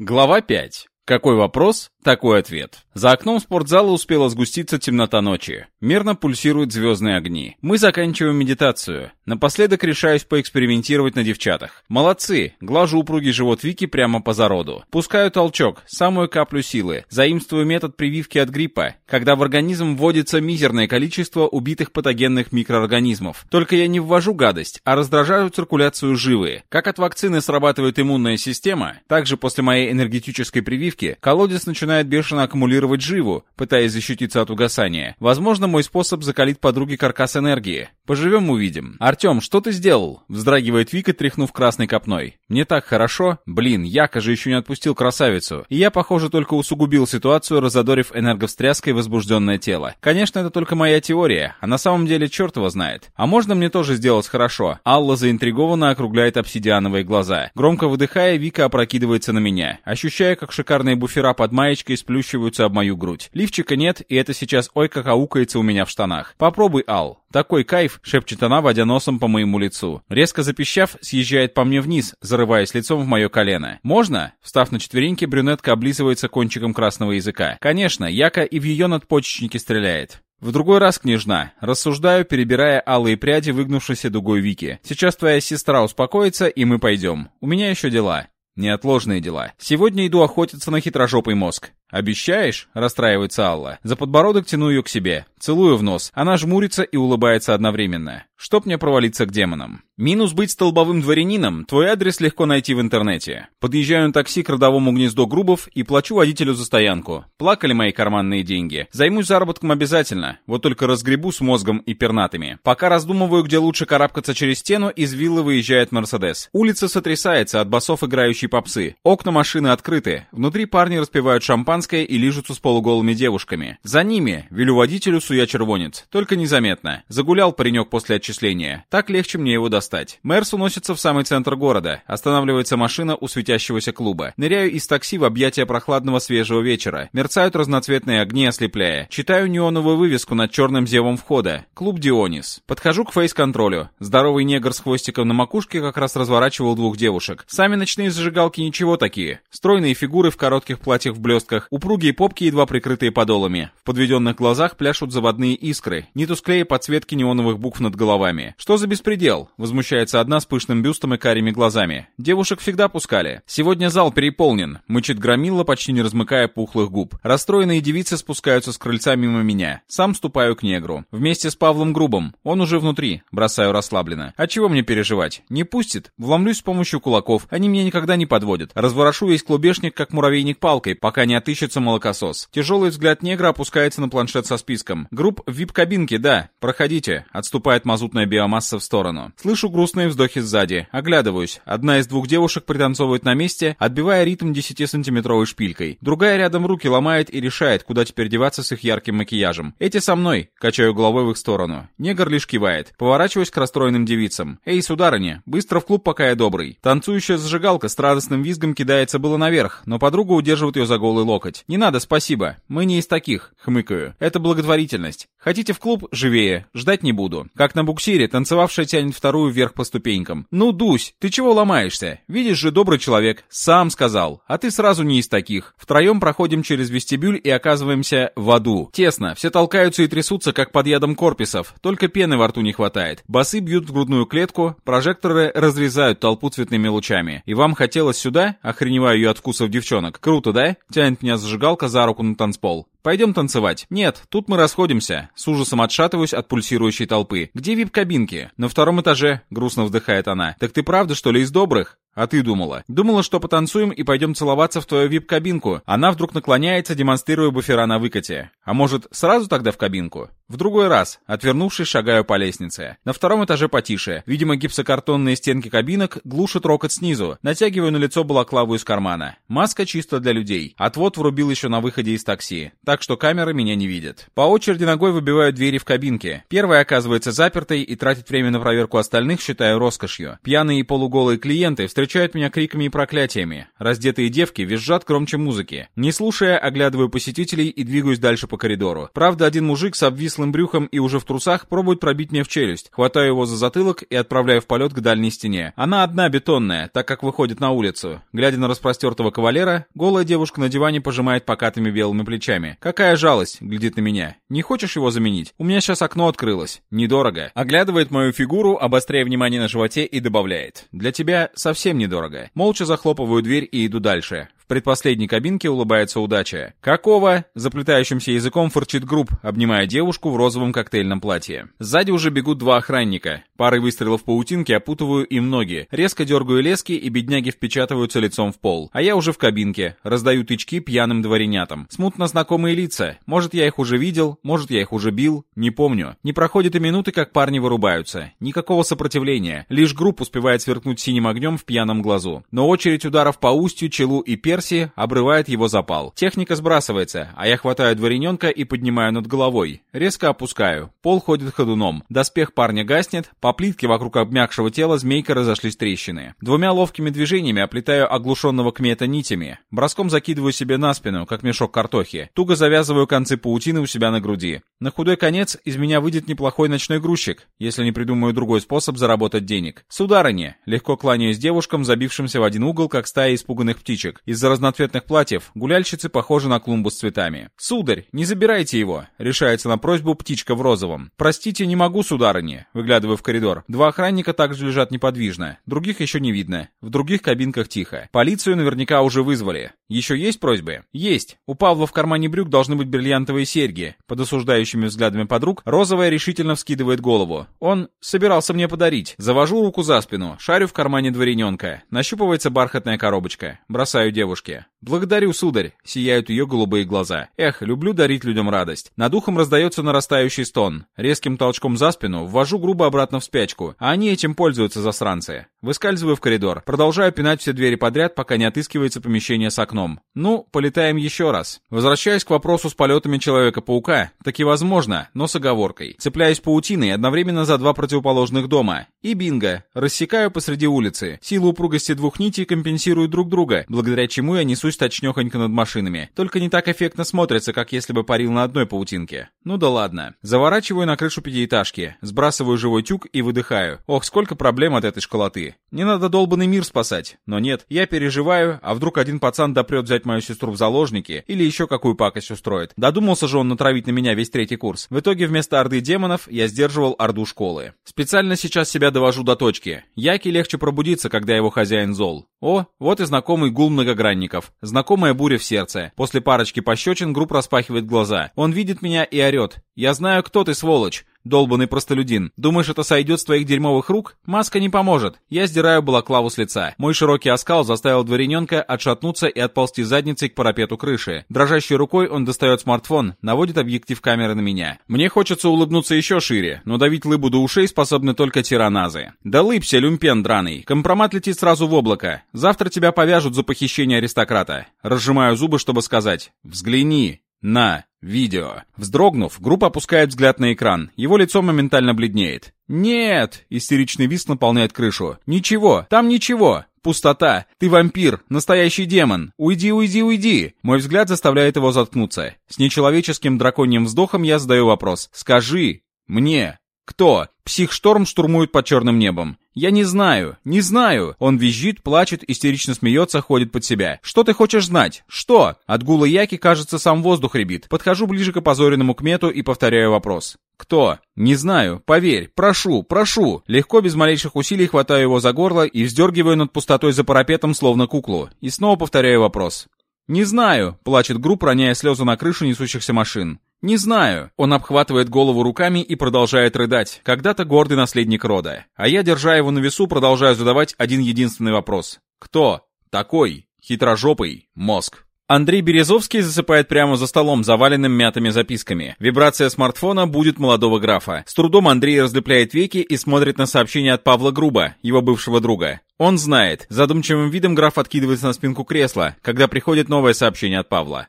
Глава 5. Какой вопрос, такой ответ. За окном спортзала успела сгуститься темнота ночи. Мерно пульсируют звездные огни. Мы заканчиваем медитацию. Напоследок решаюсь поэкспериментировать на девчатах. Молодцы, глажу упругий живот Вики прямо по зароду. Пускаю толчок, самую каплю силы. Заимствую метод прививки от гриппа, когда в организм вводится мизерное количество убитых патогенных микроорганизмов. Только я не ввожу гадость, а раздражаю циркуляцию живы. Как от вакцины срабатывает иммунная система, так же после моей энергетической прививки колодец начинает бешено аккумулировать живу, пытаясь защититься от угасания. Возможно, мой способ закалить подруге каркас энергии. Поживем увидим. Артем, что ты сделал? Вздрагивает Вика, тряхнув красной копной. Мне так хорошо. Блин, Яка же еще не отпустил красавицу. И я, похоже, только усугубил ситуацию, разодорив энерговстряской возбужденное тело. Конечно, это только моя теория, а на самом деле черт его знает. А можно мне тоже сделать хорошо? Алла заинтригованно округляет обсидиановые глаза. Громко выдыхая, Вика опрокидывается на меня, ощущая, как шикарные буфера под маечкой сплющиваются об мою грудь. Лифчика нет, и это сейчас ой как аукается у меня в штанах. Попробуй, Ал. Такой кайф, шепчет она, водя носом по моему лицу. Резко запищав, съезжает по мне вниз, зарываясь лицом в мое колено. «Можно?» Встав на четвереньки, брюнетка облизывается кончиком красного языка. «Конечно, Яка и в ее надпочечнике стреляет». В другой раз, княжна, рассуждаю, перебирая алые пряди, выгнувшейся дугой Вики. Сейчас твоя сестра успокоится, и мы пойдем. У меня еще дела. Неотложные дела. Сегодня иду охотиться на хитрожопый мозг. «Обещаешь?» — расстраивается Алла. За подбородок тяну ее к себе. Целую в нос. Она жмурится и улыбается одновременно. Чтоб мне провалиться к демонам. Минус быть столбовым дворянином, твой адрес легко найти в интернете. Подъезжаю на такси к родовому гнезду Грубов и плачу водителю за стоянку. Плакали мои карманные деньги. Займусь заработком обязательно, вот только разгребу с мозгом и пернатыми. Пока раздумываю, где лучше карабкаться через стену, из виллы выезжает Мерседес. Улица сотрясается от басов играющей попсы. Окна машины открыты. Внутри парни распивают шампанское и лижутся с полуголыми девушками. За ними, велю водителю, суя червонец. Только незаметно. Загулял паренек после отчисления. Так легче мне его достать. Мерс уносится в самый центр города. Останавливается машина у светящегося клуба. Ныряю из такси в объятия прохладного свежего вечера. Мерцают разноцветные огни, ослепляя. Читаю неоновую вывеску над черным зевом входа. Клуб Дионис. Подхожу к фейс-контролю. Здоровый негр с хвостиком на макушке как раз разворачивал двух девушек. Сами ночные зажигалки ничего такие. Стройные фигуры в коротких платьях в блестках, упругие попки, едва прикрытые подолами. В подведенных глазах пляшут заводные искры, не тусклее подсветки неоновых букв над головами. Что за беспредел? Возмущается одна с пышным бюстом и карими глазами. Девушек всегда пускали. Сегодня зал переполнен, мычит громила, почти не размыкая пухлых губ. Расстроенные девицы спускаются с крыльца мимо меня. Сам ступаю к негру. Вместе с Павлом Грубом. Он уже внутри. Бросаю расслабленно. А чего мне переживать? Не пустит. Вломлюсь с помощью кулаков. Они меня никогда не подводят. Разворошу весь клубешник, как муравейник палкой, пока не отыщется молокосос. Тяжелый взгляд негра опускается на планшет со списком. Груб в вип-кабинке, да. Проходите. Отступает мазутная биомасса в сторону. Слышу грустные вздохи сзади. Оглядываюсь. Одна из двух девушек пританцовывает на месте, отбивая ритм 10-сантиметровой шпилькой. Другая рядом руки ломает и решает, куда теперь деваться с их ярким макияжем. Эти со мной. Качаю головой в их сторону. Негр лишь кивает. Поворачиваюсь к расстроенным девицам. Эй, сударыня, быстро в клуб, пока я добрый. Танцующая зажигалка с радостным визгом кидается было наверх, но подруга удерживает ее за голый локоть. «Не надо, спасибо. Мы не из таких», — хмыкаю. «Это благотворительность. Хотите в клуб? Живее. Ждать не буду». Как на буксире, танцевавшая тянет вторую вверх по ступенькам. «Ну, Дусь, ты чего ломаешься? Видишь же, добрый человек. Сам сказал. А ты сразу не из таких». Втроем проходим через вестибюль и оказываемся в аду. Тесно, все толкаются и трясутся, как под ядом корписов. Только пены во рту не хватает. Басы бьют в грудную клетку, прожекторы разрезают толпу цветными лучами. И вам сюда? Охреневаю ее от вкусов девчонок. Круто, да? Тянет меня зажигалка за руку на танцпол. «Пойдем танцевать». «Нет, тут мы расходимся». С ужасом отшатываюсь от пульсирующей толпы. «Где вип-кабинки?» «На втором этаже», — грустно вздыхает она. «Так ты правда, что ли, из добрых?» «А ты думала?» «Думала, что потанцуем и пойдем целоваться в твою вип-кабинку». Она вдруг наклоняется, демонстрируя буфера на выкате. «А может, сразу тогда в кабинку?» В другой раз, отвернувшись, шагаю по лестнице. На втором этаже потише. Видимо, гипсокартонные стенки кабинок глушат рокот снизу. Натягиваю на лицо балаклаву из кармана. Маска чисто для людей. Отвод врубил еще на выходе из такси. Так так что камеры меня не видят. По очереди ногой выбиваю двери в кабинке. Первая оказывается запертой и тратить время на проверку остальных считаю роскошью. Пьяные и полуголые клиенты встречают меня криками и проклятиями. Раздетые девки визжат громче музыки. Не слушая, оглядываю посетителей и двигаюсь дальше по коридору. Правда, один мужик с обвислым брюхом и уже в трусах пробует пробить мне в челюсть. Хватаю его за затылок и отправляю в полет к дальней стене. Она одна бетонная, так как выходит на улицу. Глядя на распростертого кавалера, голая девушка на диване пожимает покатыми белыми плечами. Какая жалость, глядит на меня. Не хочешь его заменить? У меня сейчас окно открылось. Недорого. Оглядывает мою фигуру, обостряя внимание на животе и добавляет. Для тебя совсем недорого. Молча захлопываю дверь и иду дальше. В предпоследней кабинке улыбается удача. «Какого?» — заплетающимся языком фырчит групп, обнимая девушку в розовом коктейльном платье. Сзади уже бегут два охранника. Парой выстрелов паутинки опутываю им ноги. Резко дергаю лески, и бедняги впечатываются лицом в пол. А я уже в кабинке. Раздаю тычки пьяным дворянятам. Смутно знакомые лица. Может, я их уже видел, может, я их уже бил. Не помню. Не проходит и минуты, как парни вырубаются. Никакого сопротивления. Лишь групп успевает сверкнуть синим огнем в пьяном глазу. Но очередь ударов по устью, челу и пер Перси обрывает его запал. Техника сбрасывается, а я хватаю дворененка и поднимаю над головой. Резко опускаю. Пол ходит ходуном. Доспех парня гаснет, по плитке вокруг обмякшего тела змейка разошлись трещины. Двумя ловкими движениями оплетаю оглушенного кмета нитями. Броском закидываю себе на спину, как мешок картохи. Туго завязываю концы паутины у себя на груди. На худой конец из меня выйдет неплохой ночной грузчик, если не придумаю другой способ заработать денег. Сударыня, легко кланяюсь девушкам, забившимся в один угол, как стая испуганных птичек. Из из-за разноцветных платьев гуляльщицы похожи на клумбу с цветами. «Сударь, не забирайте его!» — решается на просьбу птичка в розовом. «Простите, не могу, сударыня!» — выглядываю в коридор. Два охранника также лежат неподвижно. Других еще не видно. В других кабинках тихо. Полицию наверняка уже вызвали. Еще есть просьбы? Есть. У Павла в кармане брюк должны быть бриллиантовые серьги. Под осуждающими взглядами подруг розовая решительно вскидывает голову. Он собирался мне подарить. Завожу руку за спину, шарю в кармане дворененка. Нащупывается бархатная коробочка. Бросаю девушку девушке. «Благодарю, сударь!» — сияют ее голубые глаза. «Эх, люблю дарить людям радость». Над ухом раздается нарастающий стон. Резким толчком за спину ввожу грубо обратно в спячку, а они этим пользуются, засранцы. Выскальзываю в коридор. Продолжаю пинать все двери подряд, пока не отыскивается помещение с окном. Ну, полетаем еще раз. Возвращаясь к вопросу с полетами Человека-паука, таки возможно, но с оговоркой. Цепляюсь паутиной одновременно за два противоположных дома. И бинго. Рассекаю посреди улицы. Силу упругости двух нитей компенсируют друг друга, благодаря чему я несусь точнёхонько над машинами. Только не так эффектно смотрится, как если бы парил на одной паутинке. Ну да ладно. Заворачиваю на крышу пятиэтажки, сбрасываю живой тюк и выдыхаю. Ох, сколько проблем от этой школоты. Не надо долбанный мир спасать. Но нет, я переживаю, а вдруг один пацан допрет взять мою сестру в заложники или еще какую пакость устроит. Додумался же он натравить на меня весь третий курс. В итоге вместо орды демонов я сдерживал орду школы. Специально сейчас себя довожу до точки. Яки легче пробудиться, когда его хозяин зол. О, вот и знакомый гул многогранников. Знакомая буря в сердце. После парочки пощечин групп распахивает глаза. Он видит меня и орет. «Я знаю, кто ты, сволочь!» Долбанный простолюдин. Думаешь, это сойдет с твоих дерьмовых рук? Маска не поможет. Я сдираю балаклаву с лица. Мой широкий оскал заставил дворененка отшатнуться и отползти задницей к парапету крыши. Дрожащей рукой он достает смартфон, наводит объектив камеры на меня. Мне хочется улыбнуться еще шире, но давить лыбу до ушей способны только тираназы. Да лыбся, люмпен драный. Компромат летит сразу в облако. Завтра тебя повяжут за похищение аристократа. Разжимаю зубы, чтобы сказать «Взгляни на видео». Вздрогнув, группа опускает взгляд на экран. Его лицо моментально бледнеет. «Нет!» — истеричный вист наполняет крышу. «Ничего! Там ничего! Пустота! Ты вампир! Настоящий демон! Уйди, уйди, уйди!» Мой взгляд заставляет его заткнуться. С нечеловеческим драконьим вздохом я задаю вопрос. «Скажи мне, кто? Психшторм штурмует под черным небом. Я не знаю, не знаю. Он визжит, плачет, истерично смеется, ходит под себя. Что ты хочешь знать? Что? От гула Яки, кажется, сам воздух ребит. Подхожу ближе к опозоренному кмету и повторяю вопрос. «Кто?» «Не знаю. Поверь. Прошу, прошу». Легко, без малейших усилий, хватаю его за горло и вздергиваю над пустотой за парапетом, словно куклу. И снова повторяю вопрос. «Не знаю», — плачет групп, роняя слезы на крышу несущихся машин. «Не знаю». Он обхватывает голову руками и продолжает рыдать. Когда-то гордый наследник рода. А я, держа его на весу, продолжаю задавать один единственный вопрос. «Кто?» «Такой. Хитрожопый. Мозг». Андрей Березовский засыпает прямо за столом, заваленным мятыми записками. Вибрация смартфона будет молодого графа. С трудом Андрей разлепляет веки и смотрит на сообщение от Павла Груба, его бывшего друга. Он знает. Задумчивым видом граф откидывается на спинку кресла, когда приходит новое сообщение от Павла.